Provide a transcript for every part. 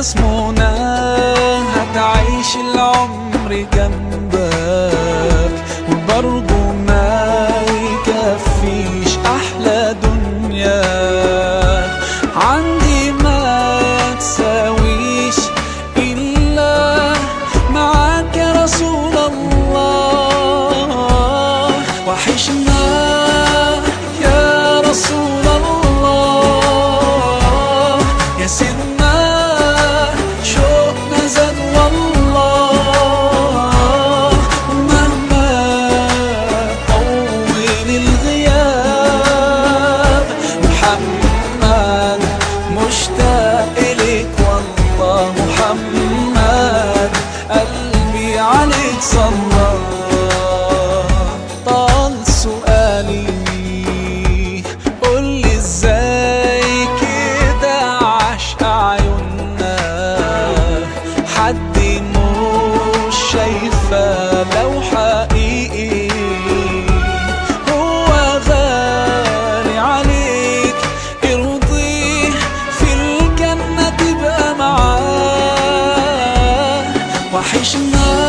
يسمونا هتعيش العمر جنبك. وبرضه ما يكفيش أحلى دنيا. عندي ما تساويش إلا معاك يا رسول الله. وحشنا 还什么？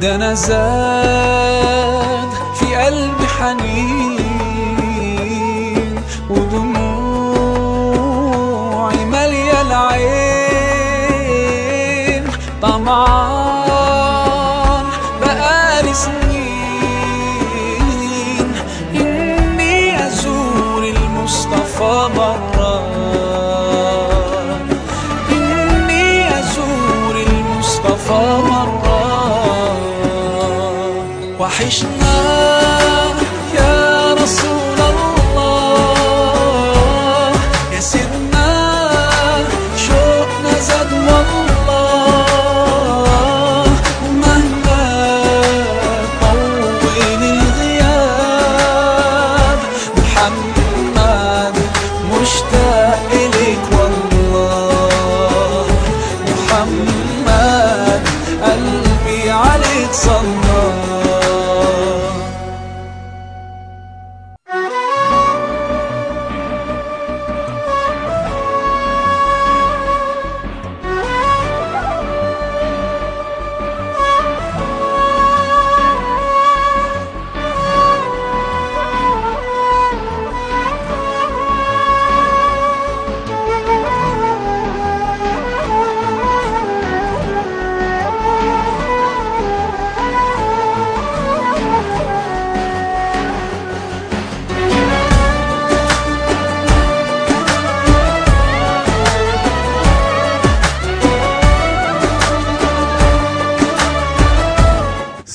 ده أنا زاد في قلبي حنين ودموعي ماليه العين طمعان. 我还是那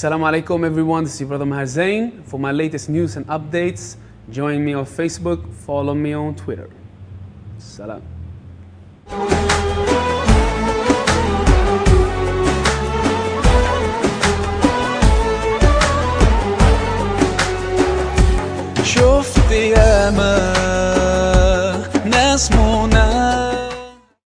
Assalamu alaikum everyone, this is Brother Maher Zain. For my latest news and updates, join me on Facebook, follow me on Twitter. Salam. شفت